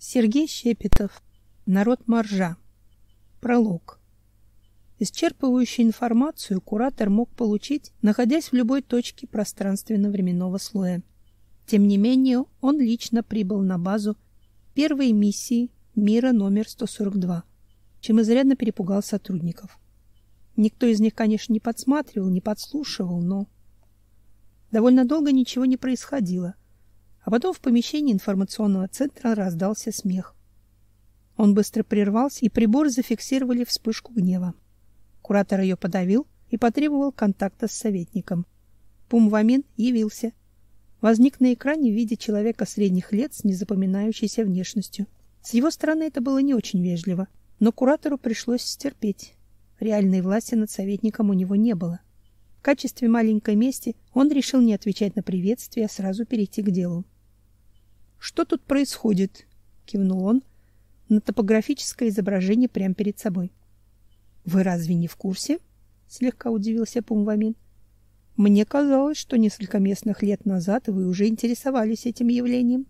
Сергей Щепетов. Народ Маржа. Пролог. Исчерпывающую информацию куратор мог получить, находясь в любой точке пространственно-временного слоя. Тем не менее, он лично прибыл на базу первой миссии мира номер 142, чем изрядно перепугал сотрудников. Никто из них, конечно, не подсматривал, не подслушивал, но довольно долго ничего не происходило — а потом в помещении информационного центра раздался смех. Он быстро прервался, и прибор зафиксировали вспышку гнева. Куратор ее подавил и потребовал контакта с советником. Пумвамин явился. Возник на экране в виде человека средних лет с незапоминающейся внешностью. С его стороны это было не очень вежливо, но куратору пришлось стерпеть. Реальной власти над советником у него не было. В качестве маленькой мести он решил не отвечать на приветствие, а сразу перейти к делу. Что тут происходит? кивнул он на топографическое изображение прямо перед собой. Вы разве не в курсе? слегка удивился Пумвамин. Мне казалось, что несколько местных лет назад вы уже интересовались этим явлением.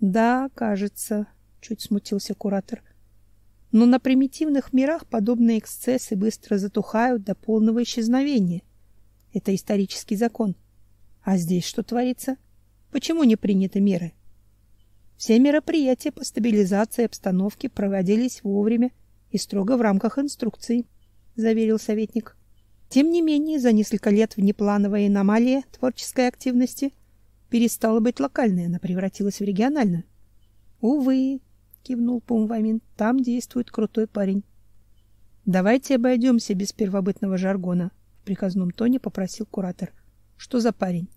Да, кажется, чуть смутился куратор. Но на примитивных мирах подобные эксцессы быстро затухают до полного исчезновения. Это исторический закон. А здесь что творится? Почему не приняты меры? Все мероприятия по стабилизации обстановки проводились вовремя и строго в рамках инструкций, заверил советник. Тем не менее, за несколько лет внеплановая аномалия творческой активности перестала быть локальной, она превратилась в региональную. Увы, кивнул Пумвамин. Там действует крутой парень. Давайте обойдемся без первобытного жаргона, в приказном тоне попросил куратор. Что за парень?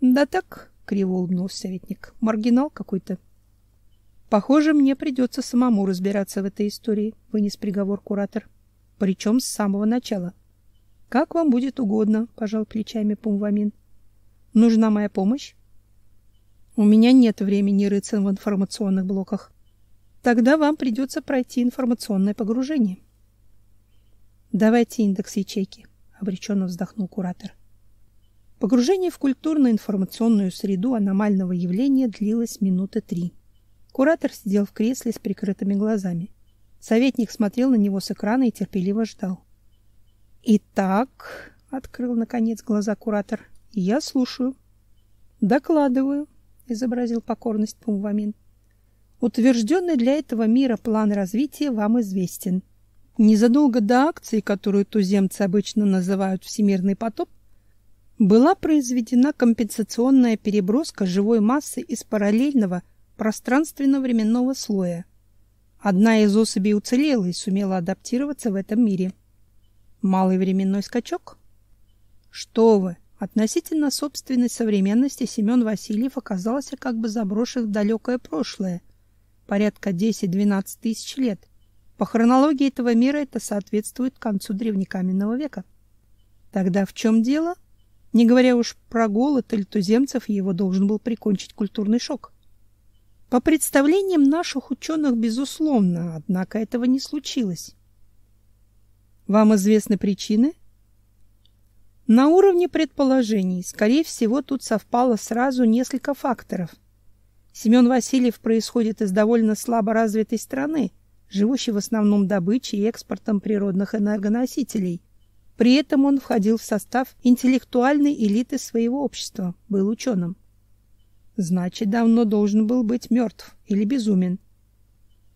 Да так, криво улыбнулся советник. Маргинал какой-то. Похоже, мне придется самому разбираться в этой истории, вынес приговор куратор. Причем с самого начала. Как вам будет угодно, пожал плечами Пумвамин. Нужна моя помощь? У меня нет времени рыться в информационных блоках. Тогда вам придется пройти информационное погружение. Давайте индекс ячейки, обреченно вздохнул куратор. Погружение в культурно-информационную среду аномального явления длилось минуты три. Куратор сидел в кресле с прикрытыми глазами. Советник смотрел на него с экрана и терпеливо ждал. «Итак», — открыл наконец глаза куратор, — «я слушаю». «Докладываю», — изобразил покорность Пумвамин. «Утвержденный для этого мира план развития вам известен. Незадолго до акции, которую туземцы обычно называют «всемирный потоп», была произведена компенсационная переброска живой массы из параллельного пространственно-временного слоя. Одна из особей уцелела и сумела адаптироваться в этом мире. Малый временной скачок? Что вы? Относительно собственной современности Семен Васильев оказался как бы заброшен в далекое прошлое, порядка 10-12 тысяч лет. По хронологии этого мира это соответствует концу древнекаменного века. Тогда в чем дело? Не говоря уж про голод или туземцев, его должен был прикончить культурный шок. По представлениям наших ученых, безусловно, однако этого не случилось. Вам известны причины? На уровне предположений, скорее всего, тут совпало сразу несколько факторов. Семен Васильев происходит из довольно слабо развитой страны, живущей в основном добычей и экспортом природных энергоносителей – при этом он входил в состав интеллектуальной элиты своего общества, был ученым. Значит, давно должен был быть мертв или безумен.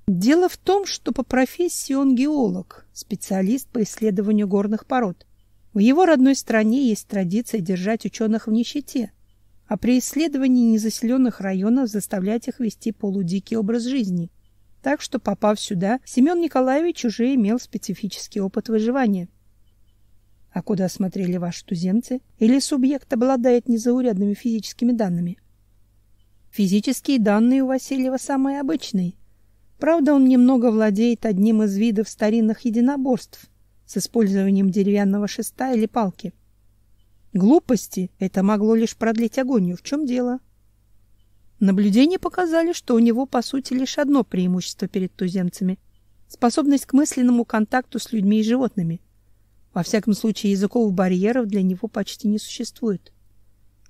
Дело в том, что по профессии он геолог, специалист по исследованию горных пород. В его родной стране есть традиция держать ученых в нищете, а при исследовании незаселенных районов заставлять их вести полудикий образ жизни. Так что, попав сюда, Семен Николаевич уже имел специфический опыт выживания. А куда смотрели ваши туземцы? Или субъект обладает незаурядными физическими данными? Физические данные у Васильева самые обычные. Правда, он немного владеет одним из видов старинных единоборств с использованием деревянного шеста или палки. Глупости это могло лишь продлить агонию. В чем дело? Наблюдения показали, что у него по сути лишь одно преимущество перед туземцами способность к мысленному контакту с людьми и животными. Во всяком случае, языковых барьеров для него почти не существует.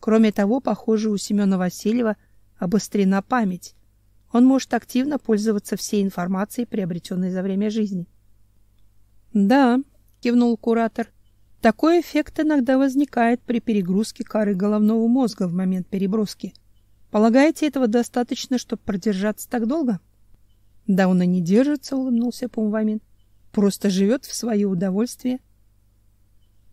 Кроме того, похоже, у Семена Васильева обострена память. Он может активно пользоваться всей информацией, приобретенной за время жизни. Да, кивнул куратор. Такой эффект иногда возникает при перегрузке коры головного мозга в момент переброски. Полагаете, этого достаточно, чтобы продержаться так долго? Да он и не держится, улыбнулся Пумвамин. Просто живет в свое удовольствие.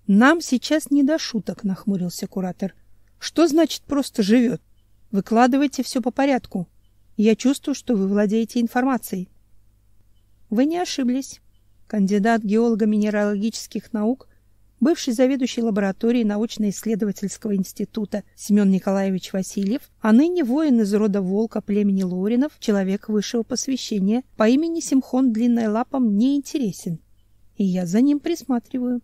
Нам сейчас не до шуток, нахмурился куратор. Что значит просто живет? Выкладывайте все по порядку. Я чувствую, что вы владеете информацией. Вы не ошиблись. Кандидат геолого-минералогических наук бывший заведующий лабораторией научно-исследовательского института Семен Николаевич Васильев, а ныне воин из рода Волка племени Лоринов, человек высшего посвящения по имени Симхон Длинная Лапа мне интересен, и я за ним присматриваю.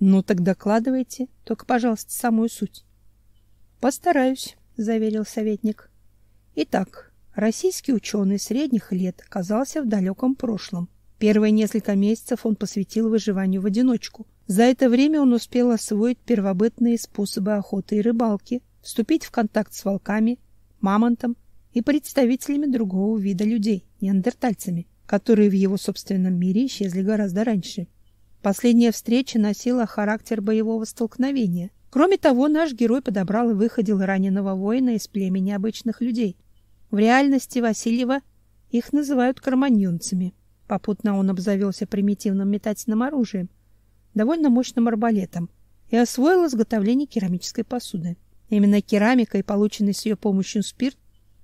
Ну так докладывайте, только, пожалуйста, самую суть. Постараюсь, заверил советник. Итак, российский ученый средних лет оказался в далеком прошлом. Первые несколько месяцев он посвятил выживанию в одиночку, за это время он успел освоить первобытные способы охоты и рыбалки, вступить в контакт с волками, мамонтом и представителями другого вида людей, неандертальцами, которые в его собственном мире исчезли гораздо раньше. Последняя встреча носила характер боевого столкновения. Кроме того, наш герой подобрал и выходил раненого воина из племени обычных людей. В реальности Васильева их называют карманьонцами. Попутно он обзавелся примитивным метательным оружием, довольно мощным арбалетом и освоил изготовление керамической посуды. Именно керамика и полученный с ее помощью спирт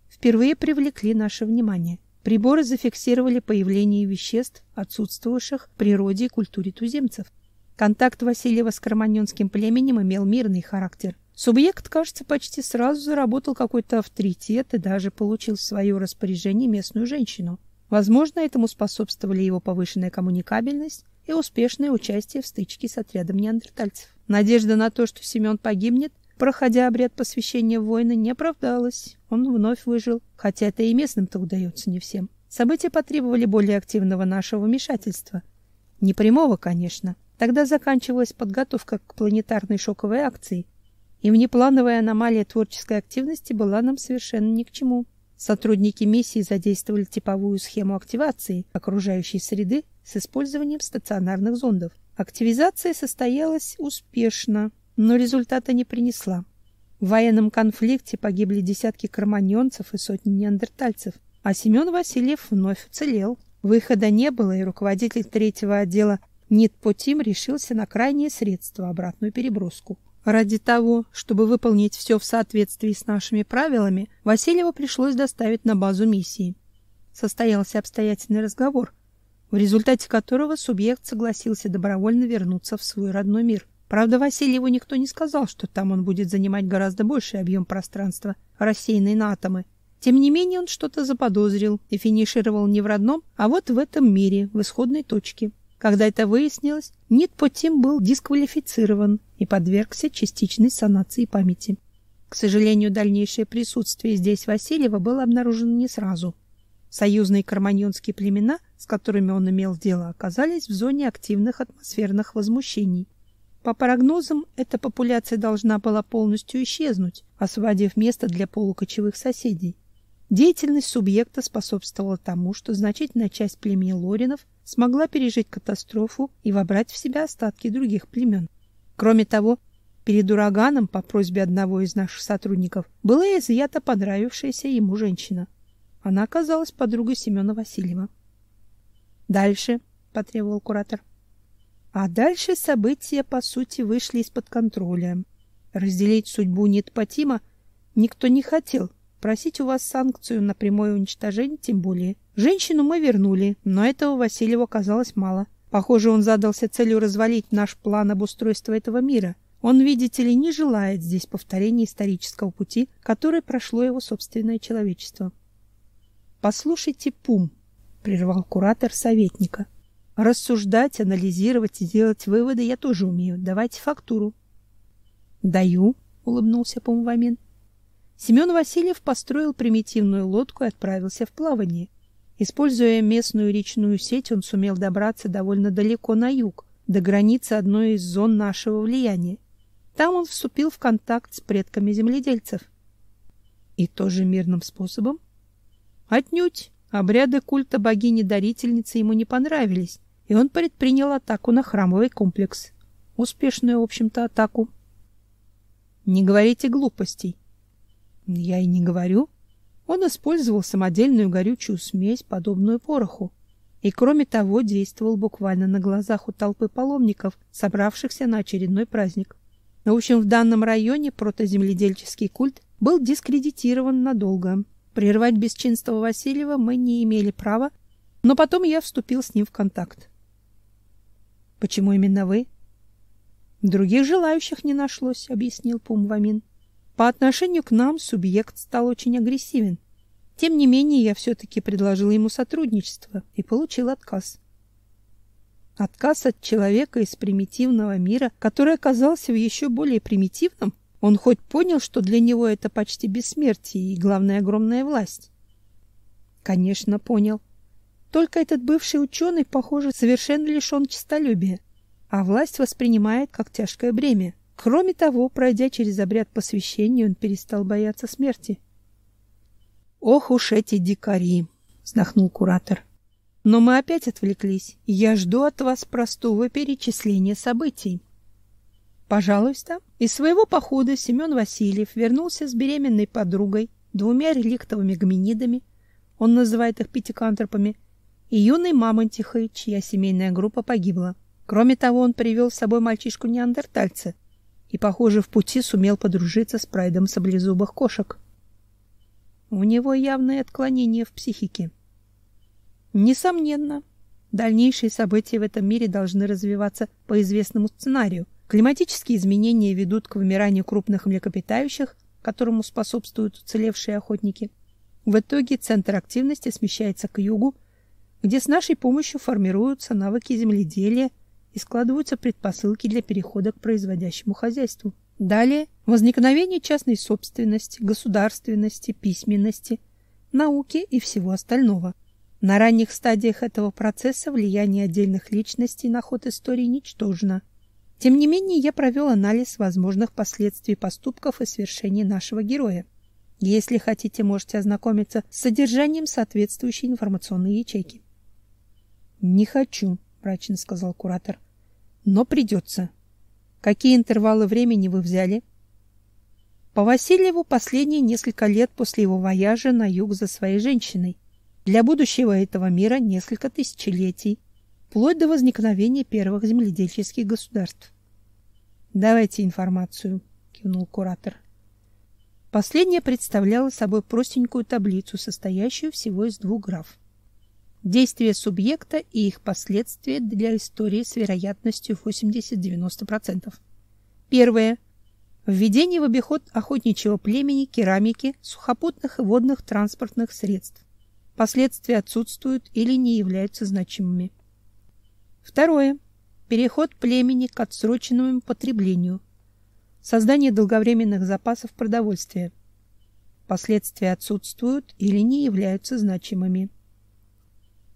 впервые привлекли наше внимание. Приборы зафиксировали появление веществ, отсутствовавших в природе и культуре туземцев. Контакт Васильева с кроманьонским племенем имел мирный характер. Субъект, кажется, почти сразу заработал какой-то авторитет и даже получил в свое распоряжение местную женщину. Возможно, этому способствовали его повышенная коммуникабельность и успешное участие в стычке с отрядом неандертальцев. Надежда на то, что Семен погибнет, проходя обряд посвящения воина, не оправдалась. Он вновь выжил, хотя это и местным-то удается не всем. События потребовали более активного нашего вмешательства. Не прямого, конечно. Тогда заканчивалась подготовка к планетарной шоковой акции, и внеплановая аномалия творческой активности была нам совершенно ни к чему. Сотрудники миссии задействовали типовую схему активации окружающей среды с использованием стационарных зондов. Активизация состоялась успешно, но результата не принесла. В военном конфликте погибли десятки кроманьонцев и сотни неандертальцев, а Семен Васильев вновь уцелел. Выхода не было, и руководитель третьего отдела Нитпотим решился на крайнее средство обратную переброску. Ради того, чтобы выполнить все в соответствии с нашими правилами, Васильеву пришлось доставить на базу миссии. Состоялся обстоятельный разговор, в результате которого субъект согласился добровольно вернуться в свой родной мир. Правда, Васильеву никто не сказал, что там он будет занимать гораздо больший объем пространства, рассеянный на атомы. Тем не менее, он что-то заподозрил и финишировал не в родном, а вот в этом мире, в исходной точке. Когда это выяснилось, Нитпотим был дисквалифицирован и подвергся частичной санации памяти. К сожалению, дальнейшее присутствие здесь Васильева было обнаружено не сразу. Союзные карманьонские племена, с которыми он имел дело, оказались в зоне активных атмосферных возмущений. По прогнозам, эта популяция должна была полностью исчезнуть, освободив место для полукочевых соседей. Деятельность субъекта способствовала тому, что значительная часть племени Лоринов смогла пережить катастрофу и вобрать в себя остатки других племен. Кроме того, перед ураганом по просьбе одного из наших сотрудников была изъята понравившаяся ему женщина. Она оказалась подругой Семена Васильева. Дальше, потребовал куратор. А дальше события по сути вышли из-под контроля. Разделить судьбу Нитпатима никто не хотел. Просить у вас санкцию на прямое уничтожение тем более. Женщину мы вернули, но этого Васильеву оказалось мало. Похоже, он задался целью развалить наш план обустройства этого мира. Он, видите ли, не желает здесь повторения исторического пути, который прошло его собственное человечество. Послушайте, Пум, прервал куратор советника. Рассуждать, анализировать и делать выводы я тоже умею. Давайте фактуру. Даю, улыбнулся Пумвамин. Семен Васильев построил примитивную лодку и отправился в плавание. Используя местную речную сеть, он сумел добраться довольно далеко на юг, до границы одной из зон нашего влияния. Там он вступил в контакт с предками земледельцев. И тоже мирным способом? Отнюдь. Обряды культа богини-дарительницы ему не понравились, и он предпринял атаку на храмовый комплекс. Успешную, в общем-то, атаку. Не говорите глупостей. Я и не говорю. Он использовал самодельную горючую смесь, подобную пороху, и кроме того действовал буквально на глазах у толпы паломников, собравшихся на очередной праздник. В общем, в данном районе протоземледельческий культ был дискредитирован надолго. Прервать бесчинство Васильева мы не имели права, но потом я вступил с ним в контакт. Почему именно вы? Других желающих не нашлось, объяснил Пумвамин. По отношению к нам субъект стал очень агрессивен. Тем не менее, я все таки предложил ему сотрудничество и получил отказ. Отказ от человека из примитивного мира, который оказался в еще более примитивном, он хоть понял, что для него это почти бессмертие и, главное, огромная власть? Конечно, понял. Только этот бывший ученый, похоже, совершенно лишен честолюбия, а власть воспринимает как тяжкое бремя. Кроме того, пройдя через обряд посвящения, он перестал бояться смерти. Ох уж эти дикари, вздохнул куратор. Но мы опять отвлеклись. Я жду от вас простого перечисления событий. Пожалуйста. Из своего похода Семен Васильев вернулся с беременной подругой, двумя реликтовыми гоминидами, он называет их пятикантропами, и юной мамонтихой, чья семейная группа погибла. Кроме того, он привел с собой мальчишку-неандертальца и, похоже, в пути сумел подружиться с прайдом саблезубых кошек. У него явное отклонение в психике. Несомненно, дальнейшие события в этом мире должны развиваться по известному сценарию, Климатические изменения ведут к вымиранию крупных млекопитающих, которому способствуют уцелевшие охотники. В итоге центр активности смещается к югу, где с нашей помощью формируются навыки земледелия и складываются предпосылки для перехода к производящему хозяйству. Далее возникновение частной собственности, государственности, письменности, науки и всего остального. На ранних стадиях этого процесса влияние отдельных личностей на ход истории ничтожно – тем не менее, я провел анализ возможных последствий поступков и свершений нашего героя. Если хотите, можете ознакомиться с содержанием соответствующей информационной ячейки. Не хочу, мрачно сказал куратор. Но придется. Какие интервалы времени вы взяли? По Васильеву последние несколько лет после его вояжа на юг за своей женщиной. Для будущего этого мира несколько тысячелетий, вплоть до возникновения первых земледельческих государств. Давайте информацию, кивнул куратор. Последняя представляла собой простенькую таблицу, состоящую всего из двух граф. Действия субъекта и их последствия для истории с вероятностью 80-90%. Первое. Введение в обиход охотничьего племени керамики, сухопутных и водных транспортных средств. Последствия отсутствуют или не являются значимыми. Второе. Переход племени к отсроченному потреблению. Создание долговременных запасов продовольствия. Последствия отсутствуют или не являются значимыми.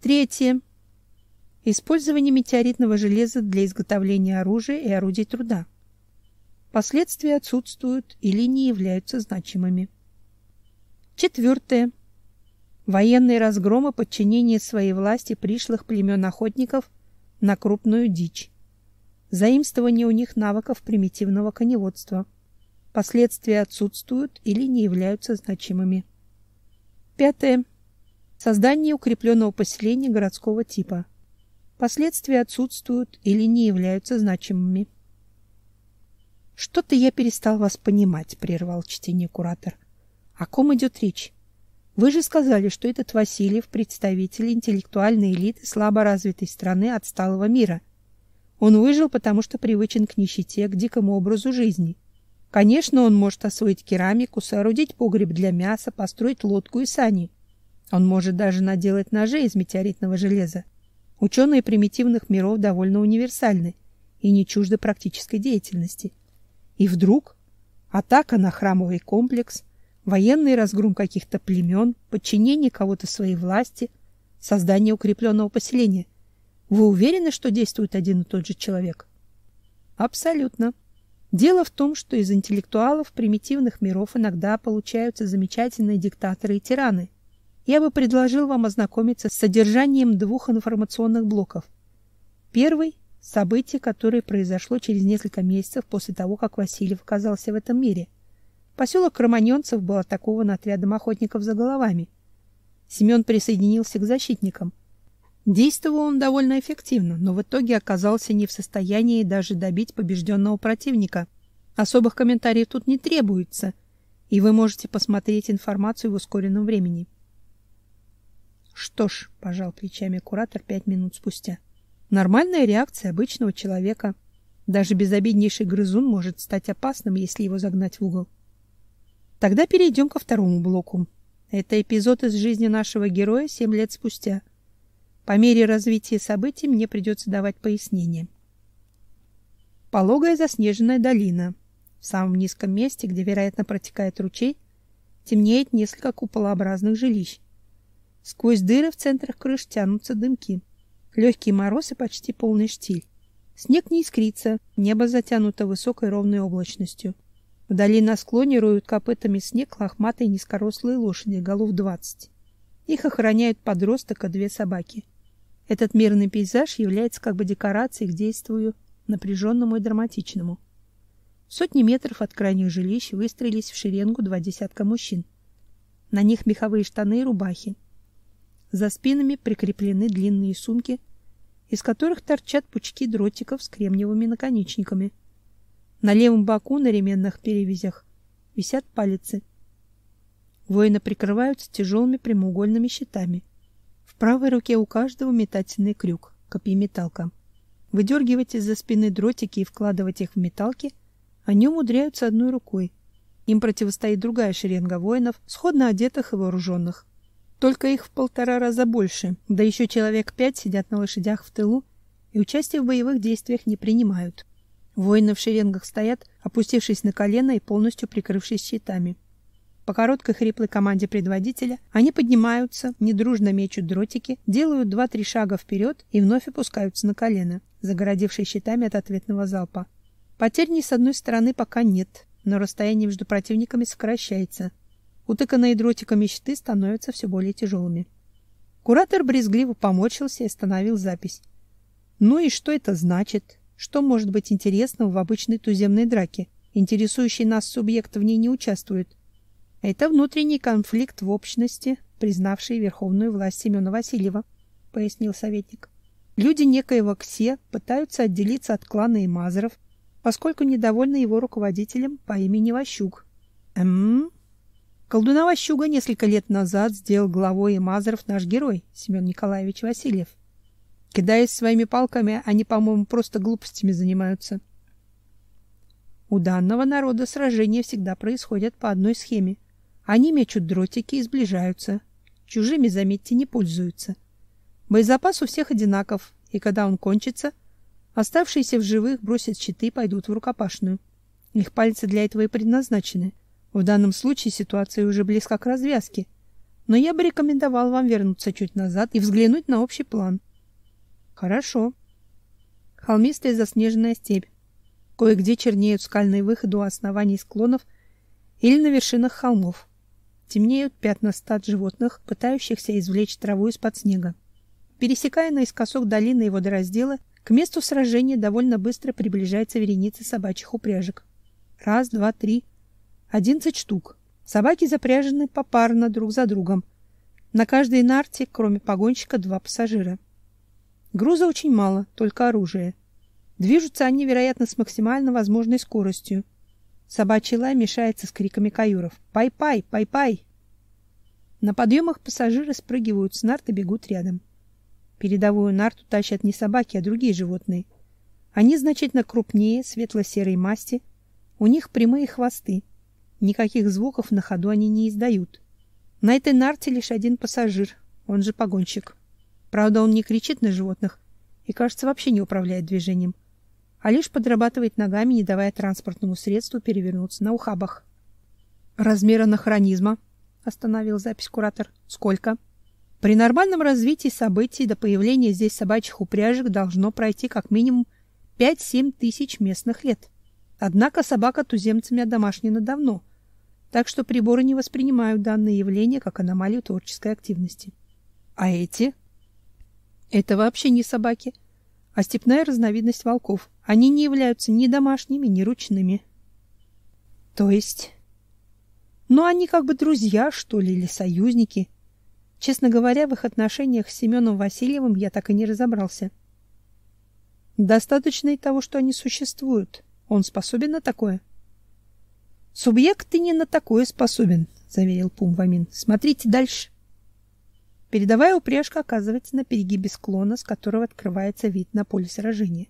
Третье. Использование метеоритного железа для изготовления оружия и орудий труда. Последствия отсутствуют или не являются значимыми. Четвертое. Военные разгромы подчинение своей власти пришлых племен охотников на крупную дичь. Заимствование у них навыков примитивного коневодства. Последствия отсутствуют или не являются значимыми. Пятое. Создание укрепленного поселения городского типа. Последствия отсутствуют или не являются значимыми. Что-то я перестал вас понимать, прервал чтение куратор. О ком идет речь? Вы же сказали, что этот Васильев представитель интеллектуальной элиты слабо развитой страны отсталого мира. Он выжил, потому что привычен к нищете, к дикому образу жизни. Конечно, он может освоить керамику, соорудить погреб для мяса, построить лодку и сани. Он может даже наделать ножи из метеоритного железа. Ученые примитивных миров довольно универсальны и не чужды практической деятельности. И вдруг атака на храмовый комплекс, военный разгром каких-то племен, подчинение кого-то своей власти, создание укрепленного поселения. Вы уверены, что действует один и тот же человек? Абсолютно. Дело в том, что из интеллектуалов примитивных миров иногда получаются замечательные диктаторы и тираны. Я бы предложил вам ознакомиться с содержанием двух информационных блоков. Первый – событие, которое произошло через несколько месяцев после того, как Васильев оказался в этом мире. Поселок Романенцев был атакован отрядом охотников за головами. Семен присоединился к защитникам. Действовал он довольно эффективно, но в итоге оказался не в состоянии даже добить побежденного противника. Особых комментариев тут не требуется, и вы можете посмотреть информацию в ускоренном времени. Что ж, пожал плечами куратор пять минут спустя. Нормальная реакция обычного человека. Даже безобиднейший грызун может стать опасным, если его загнать в угол. Тогда перейдем ко второму блоку. Это эпизод из жизни нашего героя семь лет спустя. По мере развития событий мне придется давать пояснения. Пологая заснеженная долина. В самом низком месте, где, вероятно, протекает ручей, темнеет несколько куполообразных жилищ. Сквозь дыры в центрах крыш тянутся дымки. Легкий мороз и почти полный штиль. Снег не искрится, небо затянуто высокой ровной облачностью. Вдали на склоне роют копытами снег лохматые низкорослые лошади, голов двадцать. Их охраняют подросток и две собаки. Этот мирный пейзаж является как бы декорацией к действию напряженному и драматичному. Сотни метров от крайних жилищ выстроились в шеренгу два десятка мужчин. На них меховые штаны и рубахи. За спинами прикреплены длинные сумки, из которых торчат пучки дротиков с кремниевыми наконечниками. На левом боку на ременных перевязях висят палицы. Воины прикрываются тяжелыми прямоугольными щитами. В правой руке у каждого метательный крюк, копьеметалка. Выдергивать из-за спины дротики и вкладывать их в металки они умудряются одной рукой. Им противостоит другая шеренга воинов, сходно одетых и вооруженных. Только их в полтора раза больше, да еще человек пять сидят на лошадях в тылу и участие в боевых действиях не принимают. Воины в шеренгах стоят, опустившись на колено и полностью прикрывшись щитами. По короткой хриплой команде предводителя они поднимаются, недружно мечут дротики, делают два-три шага вперед и вновь опускаются на колено, загородившись щитами от ответного залпа. Потерь ни с одной стороны пока нет, но расстояние между противниками сокращается. Утыканные дротиками щиты становятся все более тяжелыми. Куратор брезгливо поморщился и остановил запись. Ну и что это значит? Что может быть интересного в обычной туземной драке? Интересующий нас субъект в ней не участвует. Это внутренний конфликт в общности, признавший верховную власть Семена Васильева, пояснил советник. Люди некоего Ксе пытаются отделиться от клана Имазаров, поскольку недовольны его руководителем по имени Ващук. Эм, Колдуна Ващуга несколько лет назад сделал главой Мазаров наш герой, Семен Николаевич Васильев. Кидаясь своими палками, они, по-моему, просто глупостями занимаются. У данного народа сражения всегда происходят по одной схеме. Они мечут дротики и сближаются. Чужими, заметьте, не пользуются. Боезапас у всех одинаков, и когда он кончится, оставшиеся в живых бросят щиты и пойдут в рукопашную. Их пальцы для этого и предназначены — в данном случае ситуация уже близка к развязке, но я бы рекомендовал вам вернуться чуть назад и взглянуть на общий план. Хорошо. Холмистая заснеженная степь. Кое-где чернеют скальные выходы у оснований склонов или на вершинах холмов. Темнеют пятна стад животных, пытающихся извлечь траву из-под снега. Пересекая наискосок долины и водоразделы, к месту сражения довольно быстро приближается вереница собачьих упряжек. Раз, два, три — Одиннадцать штук. Собаки запряжены попарно друг за другом. На каждой нарте, кроме погонщика, два пассажира. Груза очень мало, только оружие. Движутся они, вероятно, с максимально возможной скоростью. Собачий лай мешается с криками каюров. «Пай-пай! Пай-пай!» На подъемах пассажиры спрыгивают с нарт и бегут рядом. Передовую нарту тащат не собаки, а другие животные. Они значительно крупнее, светло-серой масти. У них прямые хвосты. Никаких звуков на ходу они не издают. На этой нарте лишь один пассажир, он же погонщик. Правда, он не кричит на животных и, кажется, вообще не управляет движением, а лишь подрабатывает ногами, не давая транспортному средству перевернуться на ухабах. Размер анахронизма, остановил запись куратор. Сколько? При нормальном развитии событий до появления здесь собачьих упряжек должно пройти как минимум 5-7 тысяч местных лет. Однако собака туземцами одомашнена давно, так что приборы не воспринимают данное явление как аномалию творческой активности. А эти? Это вообще не собаки, а степная разновидность волков. Они не являются ни домашними, ни ручными. То есть... Ну, они как бы друзья, что ли, или союзники. Честно говоря, в их отношениях с Семеном Васильевым я так и не разобрался. Достаточно и того, что они существуют. Он способен на такое? Субъект ты не на такое способен, заверил Пумвамин. Смотрите дальше. Передовая упряжка оказывается на перегибе склона, с которого открывается вид на поле сражения.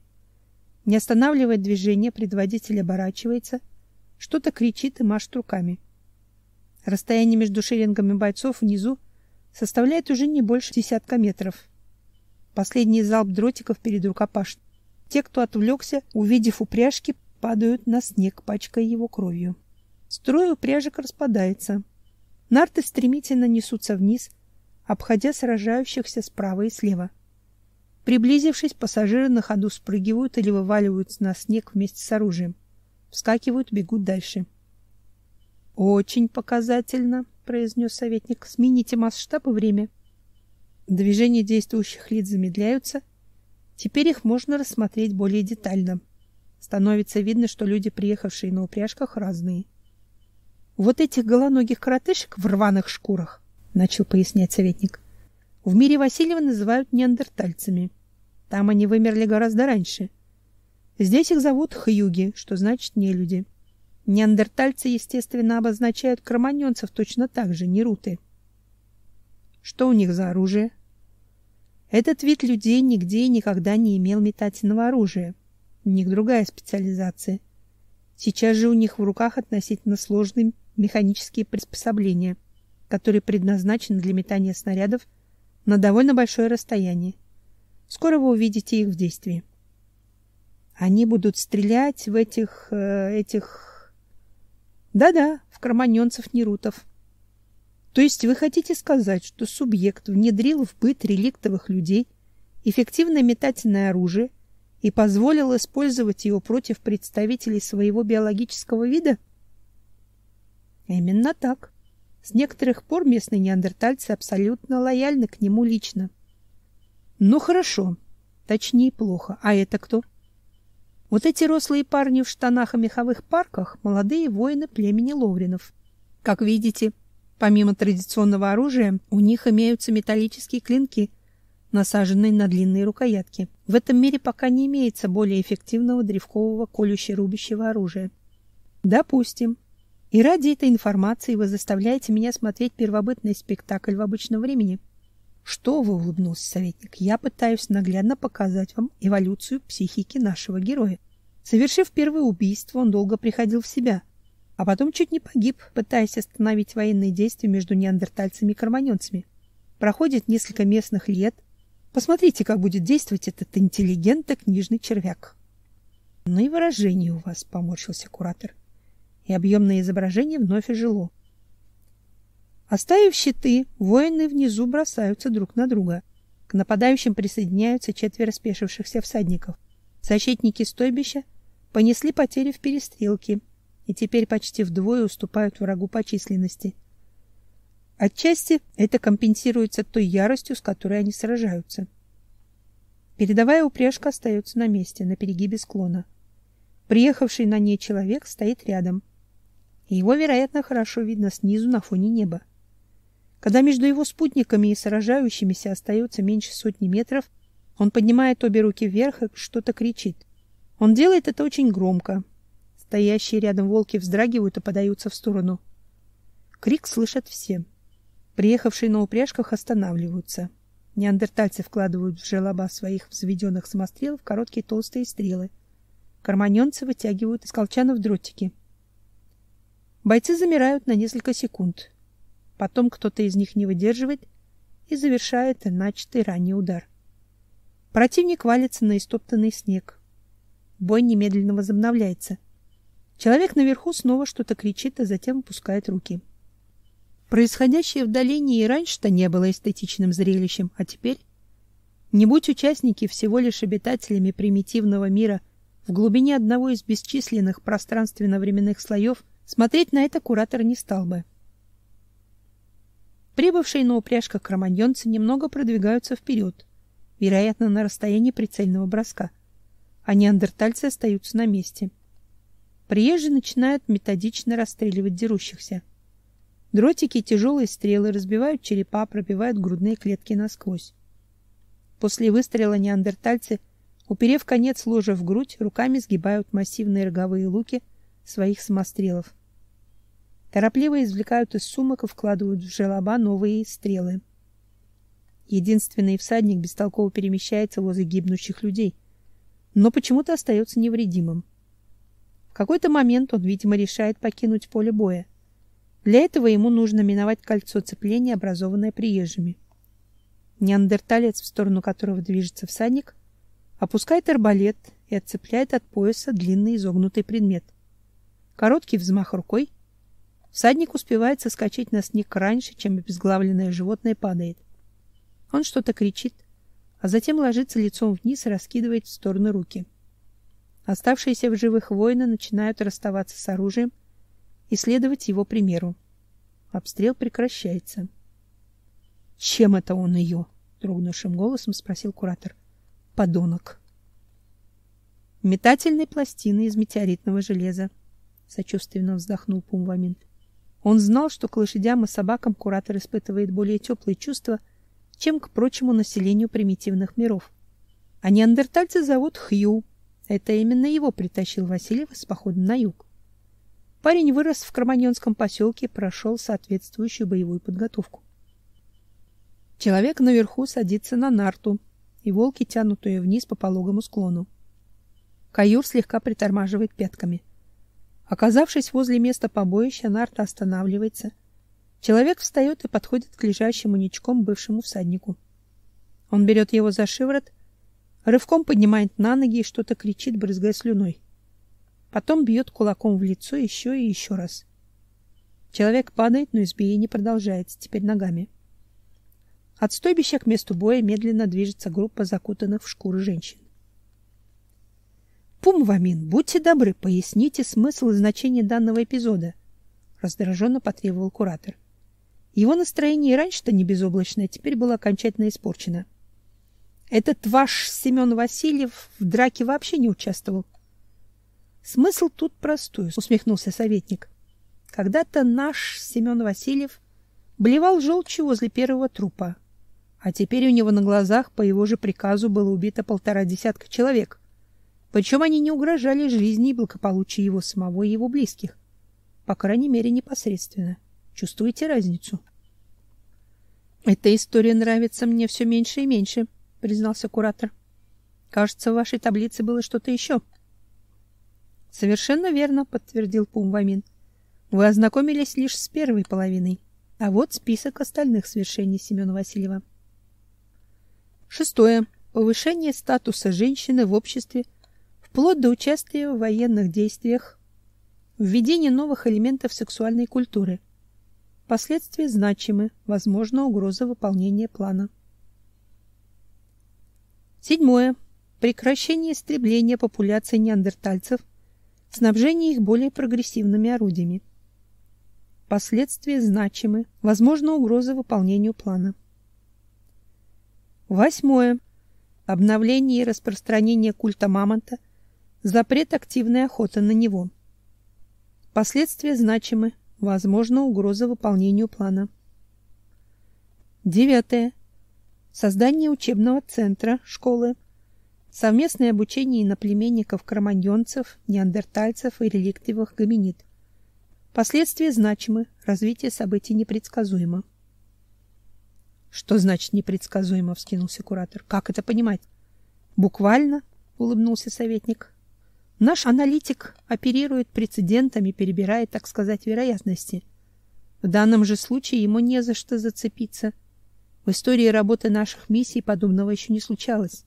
Не останавливая движение, предводитель оборачивается, что-то кричит и машет руками. Расстояние между шеренгами бойцов внизу составляет уже не больше десятка метров. Последний залп дротиков перед рукопашной. Те, кто отвлекся, увидев упряжки, падают на снег, пачкая его кровью. Строй упряжек распадается. Нарты стремительно несутся вниз, обходя сражающихся справа и слева. Приблизившись, пассажиры на ходу спрыгивают или вываливаются на снег вместе с оружием. Вскакивают, бегут дальше. Очень показательно, произнес советник. Смените масштаб и время. Движения действующих лиц замедляются, Теперь их можно рассмотреть более детально. Становится видно, что люди, приехавшие на упряжках, разные. Вот этих голоногих коротышек в рваных шкурах, начал пояснять советник. В мире Васильева называют неандертальцами. Там они вымерли гораздо раньше. Здесь их зовут хьюги, что значит нелюди. Неандертальцы, естественно, обозначают кроманьонцев точно так же, не руты. Что у них за оружие? Этот вид людей нигде и никогда не имел метательного оружия. У них другая специализация. Сейчас же у них в руках относительно сложные механические приспособления, которые предназначены для метания снарядов на довольно большое расстояние. Скоро вы увидите их в действии. Они будут стрелять в этих э, этих Да-да, в кроманьонцев нерутов. То есть вы хотите сказать, что субъект внедрил в быт реликтовых людей эффективное метательное оружие и позволил использовать его против представителей своего биологического вида? Именно так. С некоторых пор местные неандертальцы абсолютно лояльны к нему лично. Ну хорошо, точнее плохо. А это кто? Вот эти рослые парни в штанах и меховых парках молодые воины племени Ловринов. Как видите, Помимо традиционного оружия, у них имеются металлические клинки, насаженные на длинные рукоятки. В этом мире пока не имеется более эффективного древкового колюще-рубящего оружия. Допустим. И ради этой информации вы заставляете меня смотреть первобытный спектакль в обычном времени. Что вы, улыбнулся советник. Я пытаюсь наглядно показать вам эволюцию психики нашего героя. Совершив первое убийство, он долго приходил в себя а потом чуть не погиб, пытаясь остановить военные действия между неандертальцами и кроманьонцами. Проходит несколько местных лет. Посмотрите, как будет действовать этот интеллигентно-книжный червяк. Ну и выражение у вас, поморщился куратор. И объемное изображение вновь ожило. Оставив щиты, воины внизу бросаются друг на друга. К нападающим присоединяются четверо спешившихся всадников. Защитники стойбища понесли потери в перестрелке, и теперь почти вдвое уступают врагу по численности. Отчасти это компенсируется той яростью, с которой они сражаются. Передовая упряжка остается на месте, на перегибе склона. Приехавший на ней человек стоит рядом. его, вероятно, хорошо видно снизу на фоне неба. Когда между его спутниками и сражающимися остается меньше сотни метров, он поднимает обе руки вверх и что-то кричит. Он делает это очень громко, Стоящие рядом волки вздрагивают и подаются в сторону. Крик слышат все. Приехавшие на упряжках останавливаются. Неандертальцы вкладывают в желоба своих взведенных самострелов короткие толстые стрелы. Карманьонцы вытягивают из колчанов дротики. Бойцы замирают на несколько секунд. Потом кто-то из них не выдерживает и завершает начатый ранее удар. Противник валится на истоптанный снег. Бой немедленно возобновляется. Человек наверху снова что-то кричит, а затем опускает руки. Происходящее в долине и раньше-то не было эстетичным зрелищем, а теперь не будь участники всего лишь обитателями примитивного мира в глубине одного из бесчисленных пространственно-временных слоев Смотреть на это куратор не стал бы. Прибывшие на упряжках кроманьонцы немного продвигаются вперед, вероятно, на расстоянии прицельного броска, а неандертальцы остаются на месте. Приезжие начинают методично расстреливать дерущихся. Дротики и тяжелые стрелы разбивают черепа, пробивают грудные клетки насквозь. После выстрела неандертальцы, уперев конец ложа в грудь, руками сгибают массивные роговые луки своих самострелов. Торопливо извлекают из сумок и вкладывают в желоба новые стрелы. Единственный всадник бестолково перемещается возле гибнущих людей, но почему-то остается невредимым. В какой-то момент он, видимо, решает покинуть поле боя. Для этого ему нужно миновать кольцо цепления, образованное приезжими. Неандерталец, в сторону которого движется всадник, опускает арбалет и отцепляет от пояса длинный изогнутый предмет. Короткий взмах рукой. Всадник успевает соскочить на снег раньше, чем обезглавленное животное падает. Он что-то кричит, а затем ложится лицом вниз и раскидывает в стороны руки. Оставшиеся в живых воины начинают расставаться с оружием и следовать его примеру. Обстрел прекращается. Чем это он ее? дрогнувшим голосом спросил куратор. Подонок. Метательные пластины из метеоритного железа, сочувственно вздохнул Пумвамин. Он знал, что к лошадям и собакам куратор испытывает более теплые чувства, чем к прочему населению примитивных миров. А неандертальца зовут Хью. Это именно его притащил Васильев с походом на юг. Парень вырос в Кроманьонском поселке, прошел соответствующую боевую подготовку. Человек наверху садится на нарту, и волки тянут ее вниз по пологому склону. Каюр слегка притормаживает пятками. Оказавшись возле места побоища, нарта останавливается. Человек встает и подходит к лежащему ничком бывшему всаднику. Он берет его за шиворот, рывком поднимает на ноги и что-то кричит, брызгая слюной. Потом бьет кулаком в лицо еще и еще раз. Человек падает, но избиение продолжается, теперь ногами. От стойбища к месту боя медленно движется группа закутанных в шкуры женщин. Пумвамин, будьте добры, поясните смысл и значение данного эпизода, раздраженно потребовал куратор. Его настроение и раньше-то не безоблачное, теперь было окончательно испорчено. Этот ваш Семен Васильев в драке вообще не участвовал. Смысл тут простой, усмехнулся советник. Когда-то наш Семен Васильев блевал желчью возле первого трупа, а теперь у него на глазах по его же приказу было убито полтора десятка человек. Причем они не угрожали жизни и благополучию его самого и его близких. По крайней мере, непосредственно. Чувствуете разницу? Эта история нравится мне все меньше и меньше, признался куратор. Кажется, в вашей таблице было что-то еще. Совершенно верно, подтвердил Пумвамин. Вы ознакомились лишь с первой половиной. А вот список остальных свершений Семена Васильева. Шестое. Повышение статуса женщины в обществе вплоть до участия в военных действиях, введение новых элементов сексуальной культуры. Последствия значимы, возможно угроза выполнения плана. Седьмое. Прекращение истребления популяции неандертальцев, снабжение их более прогрессивными орудиями. Последствия значимы, возможно угроза выполнению плана. Восьмое. Обновление и распространение культа мамонта, запрет активной охоты на него. Последствия значимы, возможно угроза выполнению плана. Девятое. Создание учебного центра школы. Совместное обучение иноплеменников кроманьонцев, неандертальцев и реликтовых гоминид. Последствия значимы, развитие событий непредсказуемо. Что значит непредсказуемо, вскинулся куратор. Как это понимать? Буквально, улыбнулся советник. Наш аналитик оперирует прецедентами, перебирая, так сказать, вероятности. В данном же случае ему не за что зацепиться. В истории работы наших миссий подобного еще не случалось.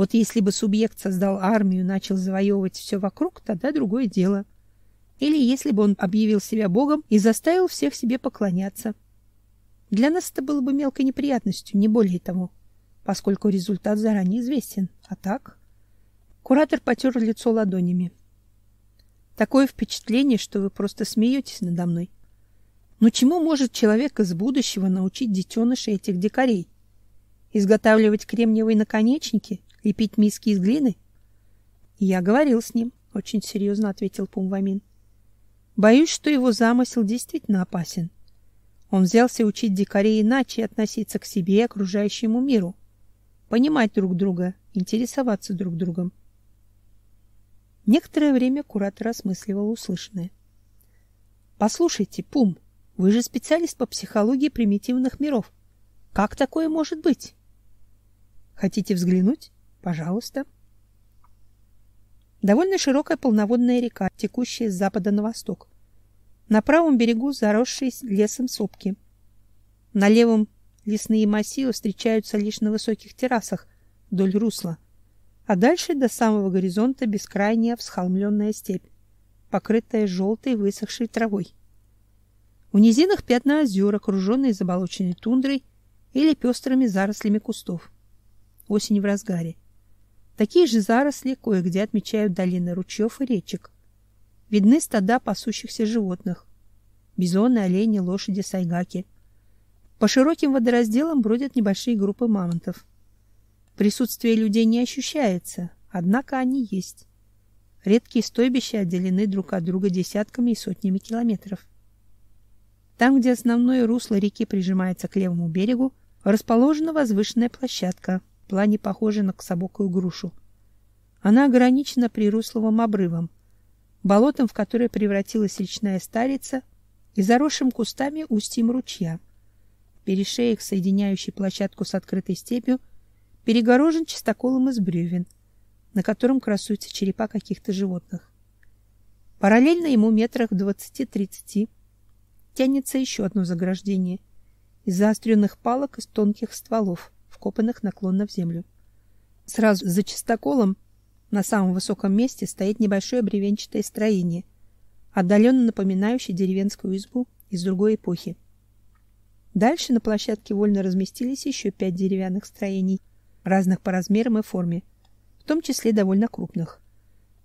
Вот если бы субъект создал армию и начал завоевывать все вокруг, тогда другое дело. Или если бы он объявил себя богом и заставил всех себе поклоняться. Для нас это было бы мелкой неприятностью, не более того, поскольку результат заранее известен. А так... Куратор потер лицо ладонями. Такое впечатление, что вы просто смеетесь надо мной. Но чему может человек из будущего научить детенышей этих дикарей? Изготавливать кремниевые наконечники, лепить миски из глины? Я говорил с ним, очень серьезно ответил Пумвамин. Боюсь, что его замысел действительно опасен. Он взялся учить дикарей иначе относиться к себе и окружающему миру, понимать друг друга, интересоваться друг другом. Некоторое время куратор осмысливал услышанное. Послушайте, Пум, вы же специалист по психологии примитивных миров. Как такое может быть? Хотите взглянуть? Пожалуйста. Довольно широкая полноводная река, текущая с запада на восток. На правом берегу заросшие лесом сопки. На левом лесные массивы встречаются лишь на высоких террасах вдоль русла, а дальше до самого горизонта бескрайняя всхолмленная степь, покрытая желтой высохшей травой. У низинах пятна озер, окруженные заболоченной тундрой или пестрыми зарослями кустов. Осень в разгаре. Такие же заросли кое-где отмечают долины ручьев и речек. Видны стада пасущихся животных. Бизоны, олени, лошади, сайгаки. По широким водоразделам бродят небольшие группы мамонтов. Присутствие людей не ощущается, однако они есть. Редкие стойбища отделены друг от друга десятками и сотнями километров. Там, где основное русло реки прижимается к левому берегу, расположена возвышенная площадка, плане похожа на кособокую грушу. Она ограничена прирусловым обрывом, болотом, в которое превратилась речная старица, и заросшим кустами устьем ручья. Перешеек, соединяющий площадку с открытой степью, перегорожен чистоколом из бревен, на котором красуются черепа каких-то животных. Параллельно ему метрах в двадцати-тридцати тянется еще одно заграждение из заостренных палок из тонких стволов вкопанных наклонно в землю. Сразу за чистоколом на самом высоком месте стоит небольшое бревенчатое строение, отдаленно напоминающее деревенскую избу из другой эпохи. Дальше на площадке вольно разместились еще пять деревянных строений, разных по размерам и форме, в том числе довольно крупных.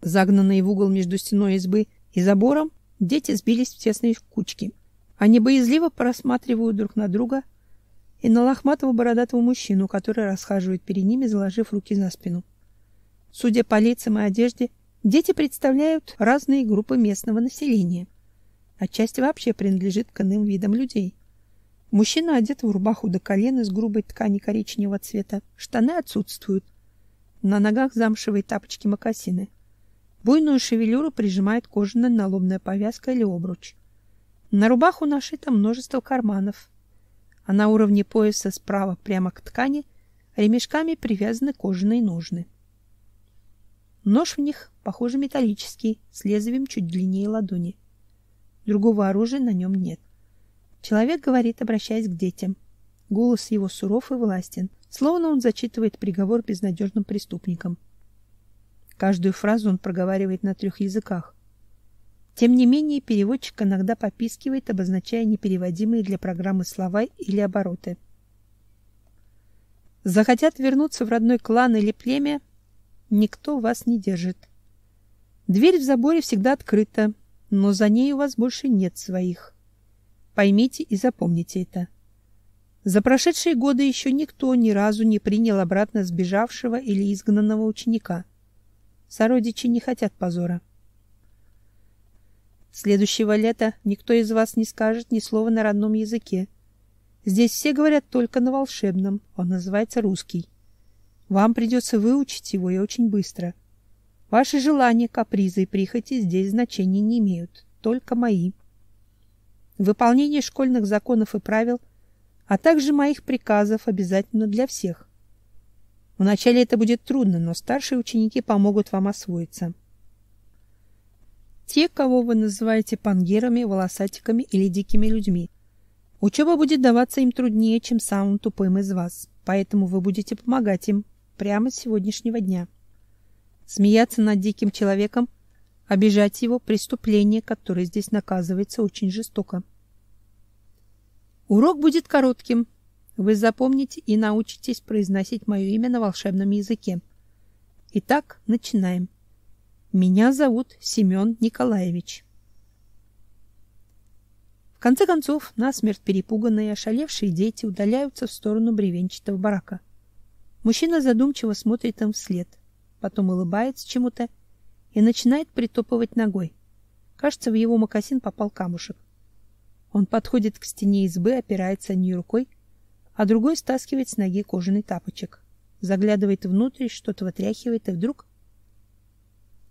Загнанные в угол между стеной избы и забором, дети сбились в тесные кучки. Они боязливо просматривают друг на друга и на лохматого бородатого мужчину, который расхаживает перед ними, заложив руки за спину. Судя по лицам и одежде, дети представляют разные группы местного населения. Отчасти вообще принадлежит к иным видам людей. Мужчина одет в рубаху до колен из грубой ткани коричневого цвета, штаны отсутствуют. На ногах замшевые тапочки-мокасины. Буйную шевелюру прижимает кожаная налобная повязка или обруч. На рубаху нашито множество карманов, а на уровне пояса справа прямо к ткани ремешками привязаны кожаные ножны. Нож в них, похоже, металлический, с лезвием чуть длиннее ладони. Другого оружия на нем нет. Человек говорит, обращаясь к детям. Голос его суров и властен, словно он зачитывает приговор безнадежным преступникам. Каждую фразу он проговаривает на трех языках. Тем не менее, переводчик иногда попискивает, обозначая непереводимые для программы слова или обороты. Захотят вернуться в родной клан или племя, никто вас не держит. Дверь в заборе всегда открыта, но за ней у вас больше нет своих. Поймите и запомните это. За прошедшие годы еще никто ни разу не принял обратно сбежавшего или изгнанного ученика. Сородичи не хотят позора. Следующего лета никто из вас не скажет ни слова на родном языке. Здесь все говорят только на волшебном, он называется русский. Вам придется выучить его и очень быстро. Ваши желания, капризы и прихоти здесь значения не имеют, только мои. Выполнение школьных законов и правил, а также моих приказов обязательно для всех. Вначале это будет трудно, но старшие ученики помогут вам освоиться те, кого вы называете пангерами, волосатиками или дикими людьми. Учеба будет даваться им труднее, чем самым тупым из вас, поэтому вы будете помогать им прямо с сегодняшнего дня. Смеяться над диким человеком, обижать его преступление, которое здесь наказывается очень жестоко. Урок будет коротким. Вы запомните и научитесь произносить мое имя на волшебном языке. Итак, начинаем. Меня зовут Семен Николаевич. В конце концов, насмерть перепуганные ошалевшие дети удаляются в сторону бревенчатого барака. Мужчина задумчиво смотрит им вслед, потом улыбается чему-то и начинает притопывать ногой. Кажется, в его мокасин попал камушек. Он подходит к стене избы, опирается нее рукой, а другой стаскивает с ноги кожаный тапочек. Заглядывает внутрь, что-то вытряхивает, и вдруг...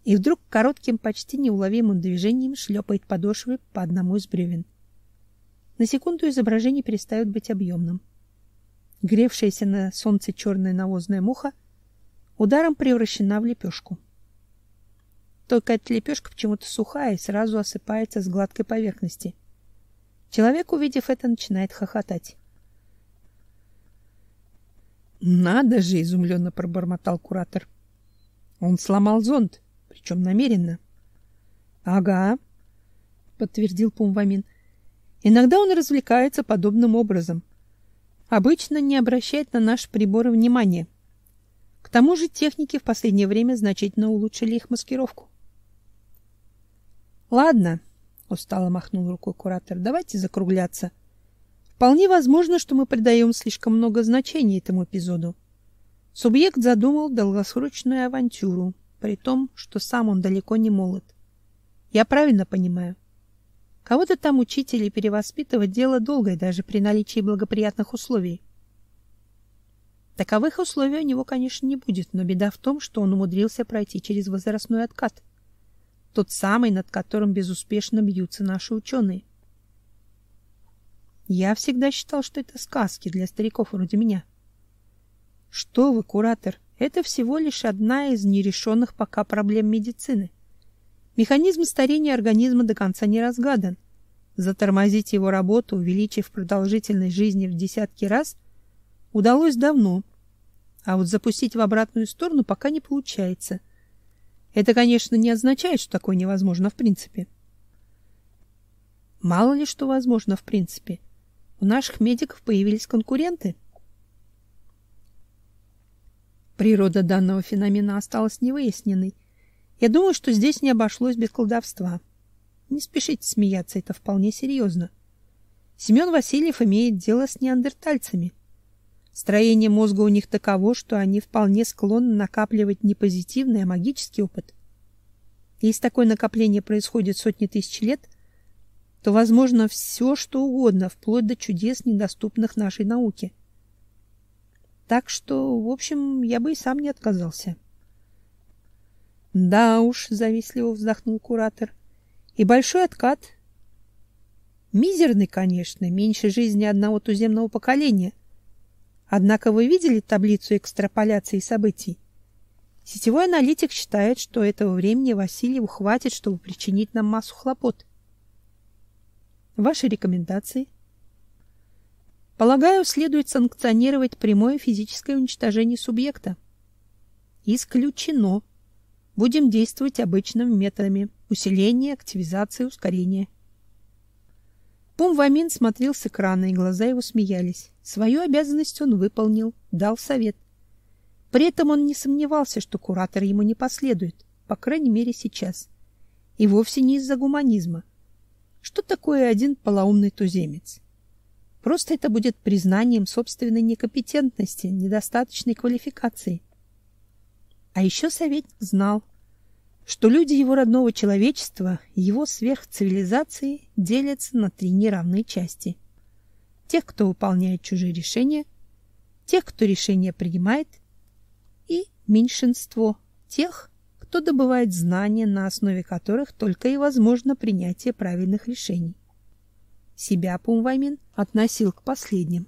И вдруг коротким, почти неуловимым движением шлепает подошвы по одному из бревен. На секунду изображение перестает быть объемным. Гревшаяся на солнце черная навозная муха ударом превращена в лепешку. Только эта лепешка почему-то сухая и сразу осыпается с гладкой поверхности. Человек, увидев это, начинает хохотать. Надо же, изумленно пробормотал куратор. Он сломал зонт, причем намеренно. Ага, подтвердил Пумвамин. Иногда он развлекается подобным образом. Обычно не обращает на наши приборы внимания. К тому же техники в последнее время значительно улучшили их маскировку. Ладно, устало махнул рукой куратор. Давайте закругляться. Вполне возможно, что мы придаем слишком много значения этому эпизоду. Субъект задумал долгосрочную авантюру, при том, что сам он далеко не молод. Я правильно понимаю? Кого-то там учить или перевоспитывать дело долгое даже при наличии благоприятных условий. Таковых условий у него, конечно, не будет, но беда в том, что он умудрился пройти через возрастной откат тот самый, над которым безуспешно бьются наши ученые. Я всегда считал, что это сказки для стариков вроде меня. Что вы, куратор, это всего лишь одна из нерешенных пока проблем медицины. Механизм старения организма до конца не разгадан. Затормозить его работу, увеличив продолжительность жизни в десятки раз, удалось давно, а вот запустить в обратную сторону пока не получается — это, конечно, не означает, что такое невозможно в принципе. Мало ли что возможно в принципе. У наших медиков появились конкуренты. Природа данного феномена осталась невыясненной. Я думаю, что здесь не обошлось без колдовства. Не спешите смеяться, это вполне серьезно. Семен Васильев имеет дело с неандертальцами. Строение мозга у них таково, что они вполне склонны накапливать не позитивный, а магический опыт. Если такое накопление происходит сотни тысяч лет, то возможно все, что угодно, вплоть до чудес, недоступных нашей науке. Так что, в общем, я бы и сам не отказался. Да уж, завистливо вздохнул куратор. И большой откат. Мизерный, конечно, меньше жизни одного туземного поколения — Однако вы видели таблицу экстраполяции событий? Сетевой аналитик считает, что этого времени Васильеву хватит, чтобы причинить нам массу хлопот. Ваши рекомендации? Полагаю, следует санкционировать прямое физическое уничтожение субъекта. Исключено. Будем действовать обычными методами: усиление, активизация, ускорение. Пум Вамин смотрел с экрана, и глаза его смеялись. Свою обязанность он выполнил, дал совет. При этом он не сомневался, что куратор ему не последует, по крайней мере сейчас. И вовсе не из-за гуманизма. Что такое один полоумный туземец? Просто это будет признанием собственной некомпетентности, недостаточной квалификации. А еще советник знал, что люди его родного человечества, его сверхцивилизации делятся на три неравные части. Тех, кто выполняет чужие решения, тех, кто решения принимает, и меньшинство тех, кто добывает знания, на основе которых только и возможно принятие правильных решений. Себя Пумваймин относил к последним.